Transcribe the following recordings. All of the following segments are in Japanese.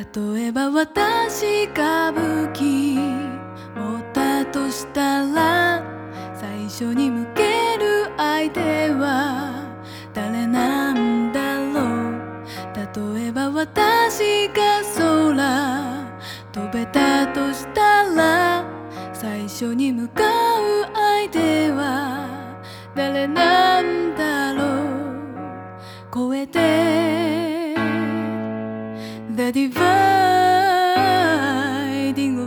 例えば私が武器持ったとしたら最初に向ける相手は誰なんだろう。例えば私が空飛べたとしたら最初に向かう相手は誰なんだろう。超えて The dividing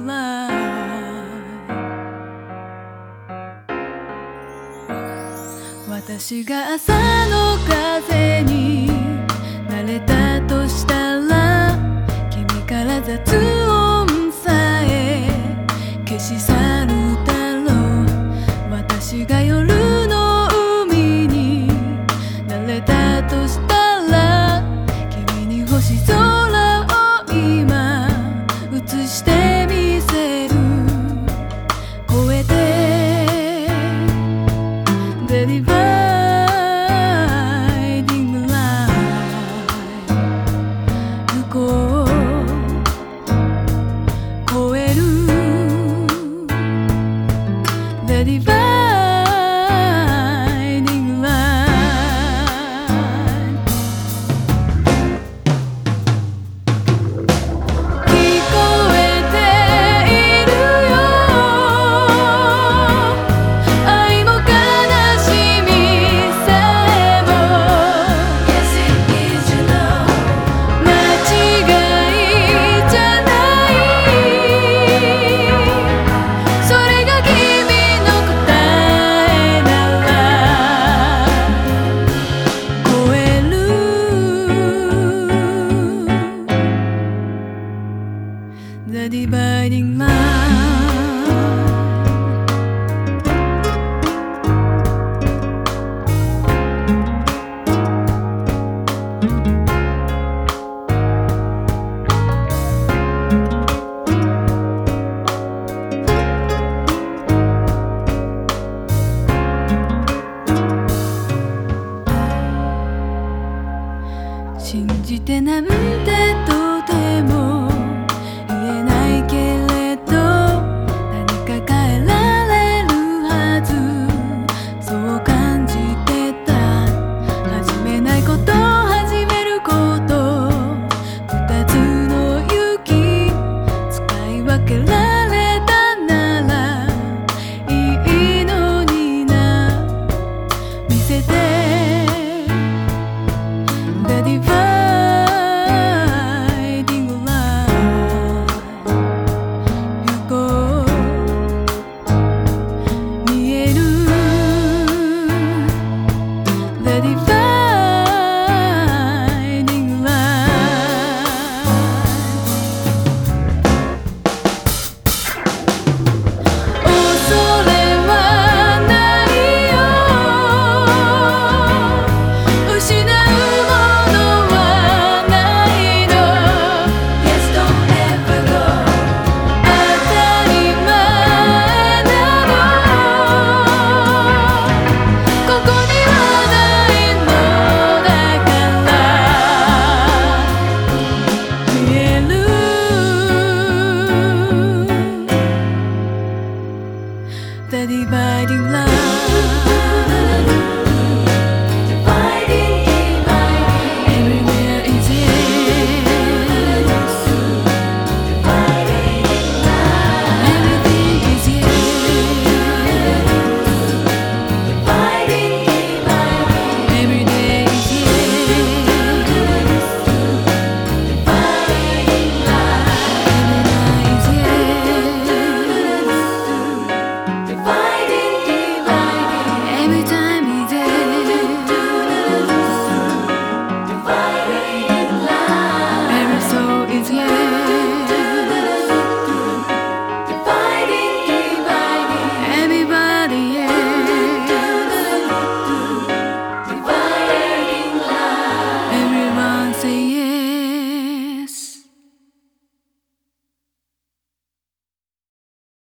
line. 私が朝の風になれたとしたら君から雑音さえ消し去るだろう。私が夜 ready. The burning. ready for the dividing line.